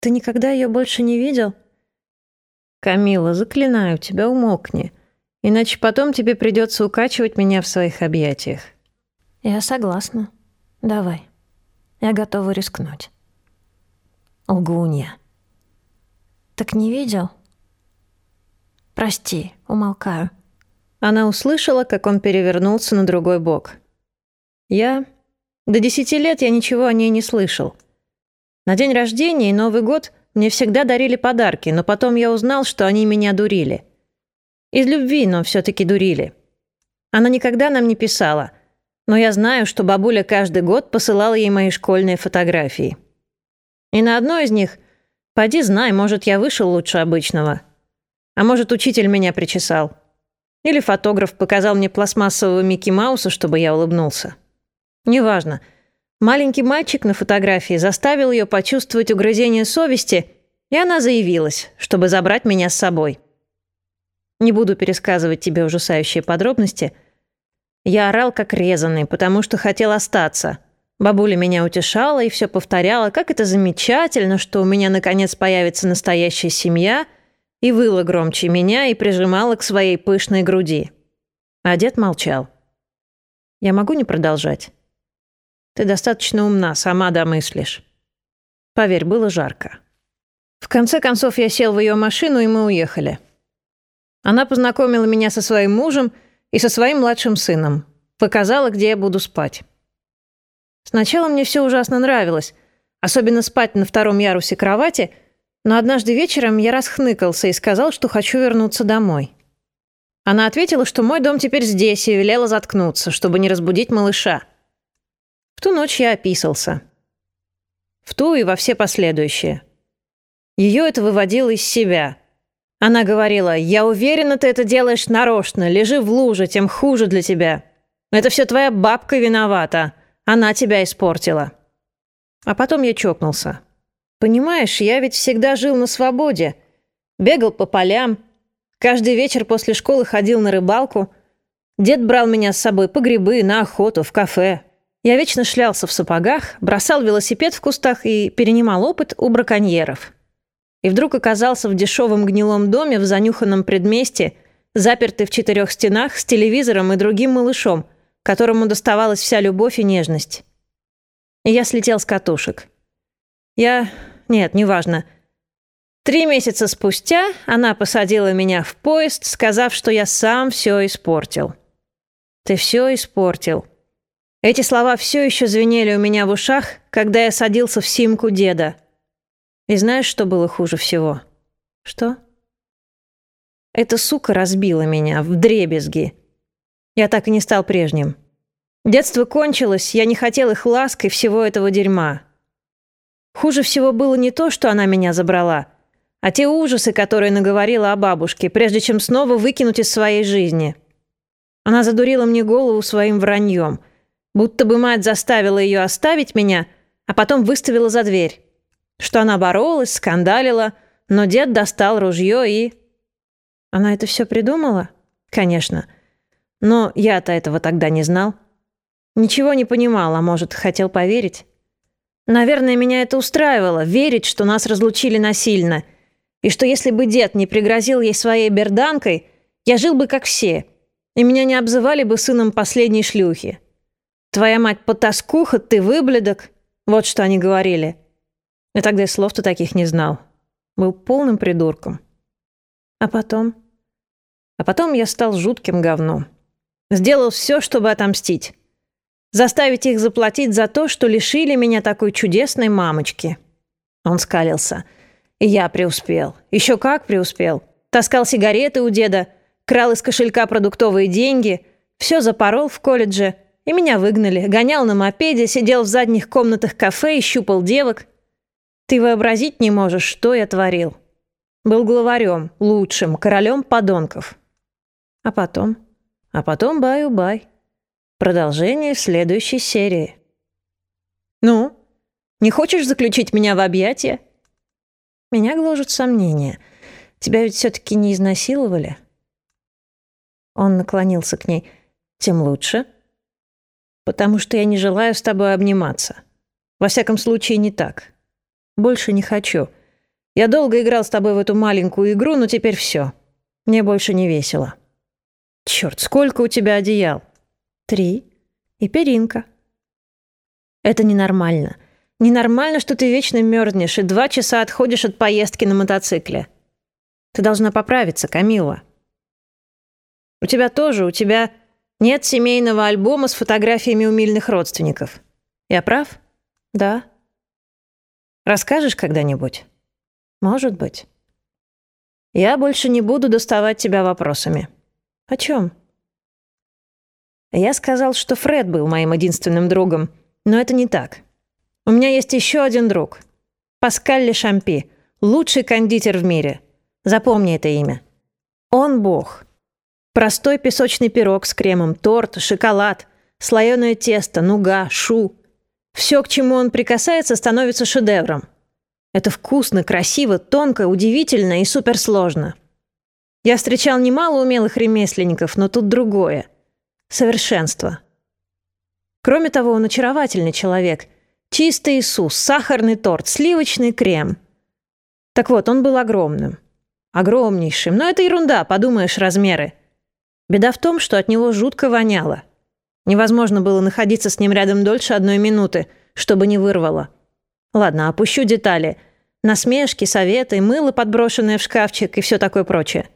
Ты никогда ее больше не видел?» «Камила, заклинаю тебя, умолкни. Иначе потом тебе придется укачивать меня в своих объятиях». «Я согласна. Давай. Я готова рискнуть». Лгунья. «Так не видел?» «Прости, умолкаю». Она услышала, как он перевернулся на другой бок. «Я... До десяти лет я ничего о ней не слышал. На день рождения и Новый год мне всегда дарили подарки, но потом я узнал, что они меня дурили. Из любви, но все таки дурили. Она никогда нам не писала, но я знаю, что бабуля каждый год посылала ей мои школьные фотографии. И на одной из них, поди знай, может, я вышел лучше обычного. А может, учитель меня причесал. Или фотограф показал мне пластмассового Микки Мауса, чтобы я улыбнулся. Неважно. Маленький мальчик на фотографии заставил ее почувствовать угрызение совести, и она заявилась, чтобы забрать меня с собой. Не буду пересказывать тебе ужасающие подробности. Я орал как резанный, потому что хотел остаться. Бабуля меня утешала и все повторяла, как это замечательно, что у меня наконец появится настоящая семья, и выла громче меня и прижимала к своей пышной груди. А дед молчал. Я могу не продолжать? Ты достаточно умна, сама домыслишь. Поверь, было жарко. В конце концов, я сел в ее машину, и мы уехали. Она познакомила меня со своим мужем и со своим младшим сыном. Показала, где я буду спать. Сначала мне все ужасно нравилось, особенно спать на втором ярусе кровати, но однажды вечером я расхныкался и сказал, что хочу вернуться домой. Она ответила, что мой дом теперь здесь, и велела заткнуться, чтобы не разбудить малыша. В ту ночь я описался. В ту и во все последующие. Ее это выводило из себя. Она говорила, «Я уверена, ты это делаешь нарочно. Лежи в луже, тем хуже для тебя. Это все твоя бабка виновата. Она тебя испортила». А потом я чокнулся. Понимаешь, я ведь всегда жил на свободе. Бегал по полям. Каждый вечер после школы ходил на рыбалку. Дед брал меня с собой по грибы, на охоту, в кафе. Я вечно шлялся в сапогах, бросал велосипед в кустах и перенимал опыт у браконьеров. И вдруг оказался в дешевом гнилом доме в занюханном предместе, запертый в четырех стенах с телевизором и другим малышом, которому доставалась вся любовь и нежность. И я слетел с катушек. Я... Нет, неважно. Три месяца спустя она посадила меня в поезд, сказав, что я сам все испортил. «Ты все испортил», эти слова все еще звенели у меня в ушах, когда я садился в симку деда. И знаешь, что было хуже всего? Что? Эта сука разбила меня в дребезги. Я так и не стал прежним. Детство кончилось, я не хотел их ласк и всего этого дерьма. Хуже всего было не то, что она меня забрала, а те ужасы, которые наговорила о бабушке, прежде чем снова выкинуть из своей жизни. Она задурила мне голову своим враньем — Будто бы мать заставила ее оставить меня, а потом выставила за дверь. Что она боролась, скандалила, но дед достал ружье и... Она это все придумала? Конечно. Но я-то этого тогда не знал. Ничего не понимал, а может, хотел поверить. Наверное, меня это устраивало, верить, что нас разлучили насильно, и что если бы дед не пригрозил ей своей берданкой, я жил бы как все, и меня не обзывали бы сыном последней шлюхи. Твоя мать потаскуха, ты выблядок. Вот что они говорили. Я тогда и слов-то таких не знал. Был полным придурком. А потом? А потом я стал жутким говном. Сделал все, чтобы отомстить. Заставить их заплатить за то, что лишили меня такой чудесной мамочки. Он скалился. И я преуспел. Еще как преуспел. Таскал сигареты у деда, крал из кошелька продуктовые деньги, все запорол в колледже — и меня выгнали. Гонял на мопеде, сидел в задних комнатах кафе и щупал девок. Ты вообразить не можешь, что я творил. Был главарем, лучшим, королем подонков. А потом? А потом баю-бай. Продолжение в следующей серии. Ну, не хочешь заключить меня в объятия? Меня гложут сомнения. Тебя ведь все-таки не изнасиловали? Он наклонился к ней. Тем лучше. Потому что я не желаю с тобой обниматься. Во всяком случае, не так. Больше не хочу. Я долго играл с тобой в эту маленькую игру, но теперь все. Мне больше не весело. Черт, сколько у тебя одеял? Три. И перинка. Это ненормально. Ненормально, что ты вечно мерзнешь и два часа отходишь от поездки на мотоцикле. Ты должна поправиться, Камила. У тебя тоже, у тебя нет семейного альбома с фотографиями умильных родственников. Я прав? Да. Расскажешь когда-нибудь? Может быть. Я больше не буду доставать тебя вопросами. О чем? Я сказал, что Фред был моим единственным другом, но это не так. У меня есть еще один друг. Паскаль Шампи, лучший кондитер в мире. Запомни это имя. Он бог. Простой песочный пирог с кремом, торт, шоколад, слоеное тесто, нуга, шу. Все, к чему он прикасается, становится шедевром. Это вкусно, красиво, тонко, удивительно и суперсложно. Я встречал немало умелых ремесленников, но тут другое. Совершенство. Кроме того, он очаровательный человек. Чистый Иисус, сахарный торт, сливочный крем. Так вот, он был огромным. Огромнейшим. Но это ерунда, подумаешь, размеры. Беда в том, что от него жутко воняло. Невозможно было находиться с ним рядом дольше одной минуты, чтобы не вырвало. Ладно, опущу детали. Насмешки, советы, мыло, подброшенное в шкафчик и все такое прочее.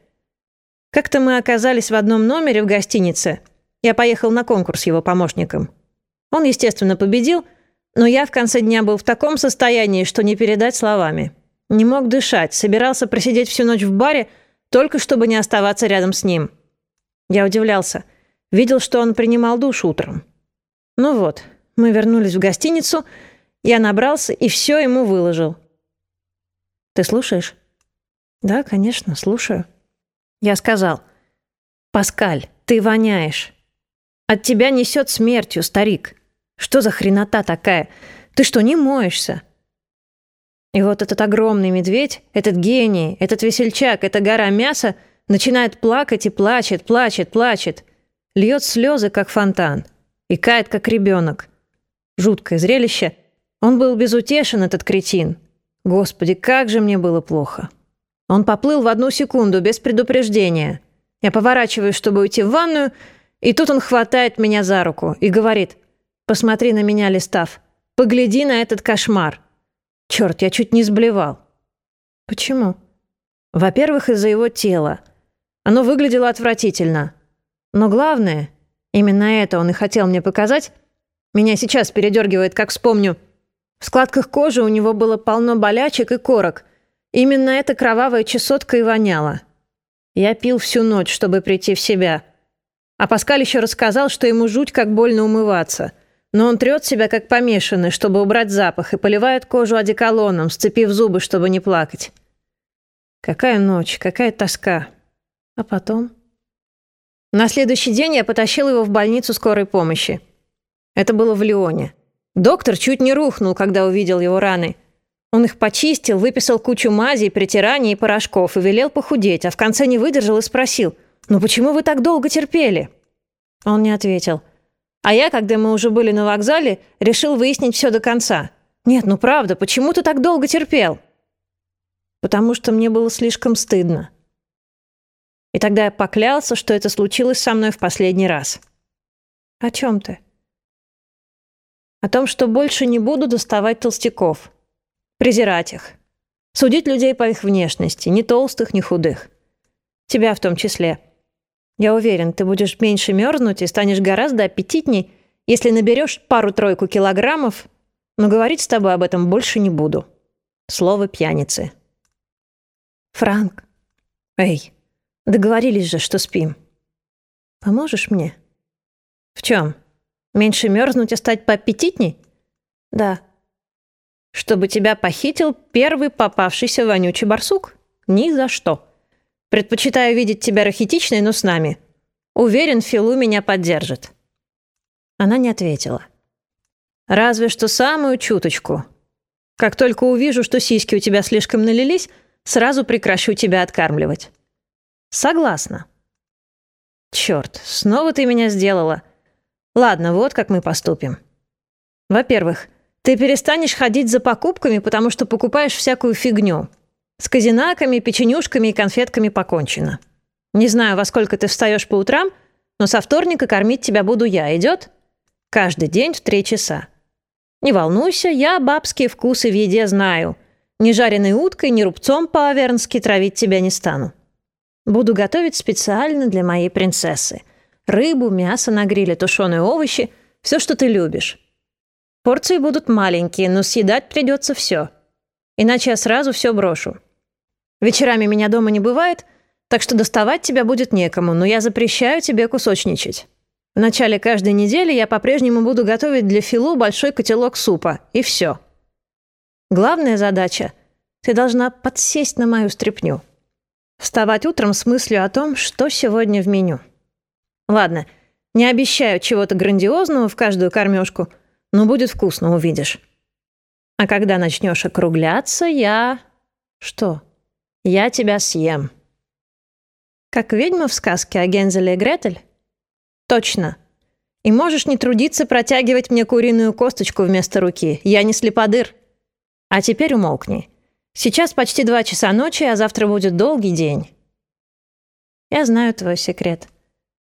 Как-то мы оказались в одном номере в гостинице. Я поехал на конкурс его помощником. Он, естественно, победил, но я в конце дня был в таком состоянии, что не передать словами. Не мог дышать, собирался просидеть всю ночь в баре, только чтобы не оставаться рядом с ним. Я удивлялся. Видел, что он принимал душ утром. Ну вот, мы вернулись в гостиницу, я набрался и все ему выложил. Ты слушаешь? Да, конечно, слушаю. Я сказал, «Паскаль, ты воняешь. От тебя несет смертью, старик. Что за хренота такая? Ты что, не моешься?» И вот этот огромный медведь, этот гений, этот весельчак, эта гора мяса начинает плакать и плачет, плачет, плачет. Льет слезы, как фонтан. И кает, как ребенок. Жуткое зрелище. Он был безутешен, этот кретин. Господи, как же мне было плохо. Он поплыл в одну секунду, без предупреждения. Я поворачиваюсь, чтобы уйти в ванную, и тут он хватает меня за руку и говорит, «Посмотри на меня, Листав. Погляди на этот кошмар». Черт, я чуть не сблевал. Почему? Во-первых, из-за его тела. Оно выглядело отвратительно. Но главное, именно это он и хотел мне показать, меня сейчас передергивает, как вспомню. В складках кожи у него было полно болячек и корок. Именно эта кровавая чесотка и воняла. Я пил всю ночь, чтобы прийти в себя. А Паскаль еще рассказал, что ему жуть как больно умываться. Но он трет себя как помешанный, чтобы убрать запах, и поливает кожу одеколоном, сцепив зубы, чтобы не плакать. Какая ночь, какая тоска. А потом... На следующий день я потащил его в больницу скорой помощи. Это было в Лионе. Доктор чуть не рухнул, когда увидел его раны. Он их почистил, выписал кучу мазей, притираний и порошков и велел похудеть, а в конце не выдержал и спросил, «Ну почему вы так долго терпели?» Он не ответил. А я, когда мы уже были на вокзале, решил выяснить все до конца. «Нет, ну правда, почему ты так долго терпел?» «Потому что мне было слишком стыдно». И тогда я поклялся, что это случилось со мной в последний раз. О чем ты? О том, что больше не буду доставать толстяков. Презирать их. Судить людей по их внешности, ни толстых, ни худых. Тебя в том числе. Я уверен, ты будешь меньше мерзнуть и станешь гораздо аппетитней, если наберешь пару-тройку килограммов, но говорить с тобой об этом больше не буду. Слово пьяницы. Франк. Эй, Договорились же, что спим. Поможешь мне? В чем? Меньше мерзнуть и стать поаппетитней? Да. Чтобы тебя похитил первый попавшийся вонючий барсук? Ни за что. Предпочитаю видеть тебя рахитичной, но с нами. Уверен, Филу меня поддержит. Она не ответила. Разве что самую чуточку. Как только увижу, что сиськи у тебя слишком налились, сразу прекращу тебя откармливать. Согласна. Черт, снова ты меня сделала. Ладно, вот как мы поступим. Во-первых, ты перестанешь ходить за покупками, потому что покупаешь всякую фигню. С казинаками, печенюшками и конфетками покончено. Не знаю, во сколько ты встаешь по утрам, но со вторника кормить тебя буду я. Идет? Каждый день в три часа. Не волнуйся, я бабские вкусы в еде знаю. Ни жареной уткой, ни рубцом по-авернски травить тебя не стану. Буду готовить специально для моей принцессы. Рыбу, мясо на гриле, тушеные овощи — все, что ты любишь. Порции будут маленькие, но съедать придется все. Иначе я сразу все брошу. Вечерами меня дома не бывает, так что доставать тебя будет некому, но я запрещаю тебе кусочничать. В начале каждой недели я по-прежнему буду готовить для Филу большой котелок супа, и все. Главная задача — ты должна подсесть на мою стряпню. Вставать утром с мыслью о том, что сегодня в меню. Ладно, не обещаю чего-то грандиозного в каждую кормежку, но будет вкусно, увидишь. А когда начнешь округляться, я... Что? Я тебя съем. Как ведьма в сказке о Гензеле и Гретель? Точно. И можешь не трудиться протягивать мне куриную косточку вместо руки. Я не слеподыр. А теперь умолкни. Сейчас почти два часа ночи, а завтра будет долгий день. Я знаю твой секрет.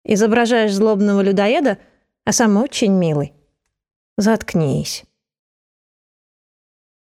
Изображаешь злобного людоеда, а сам очень милый. Заткнись.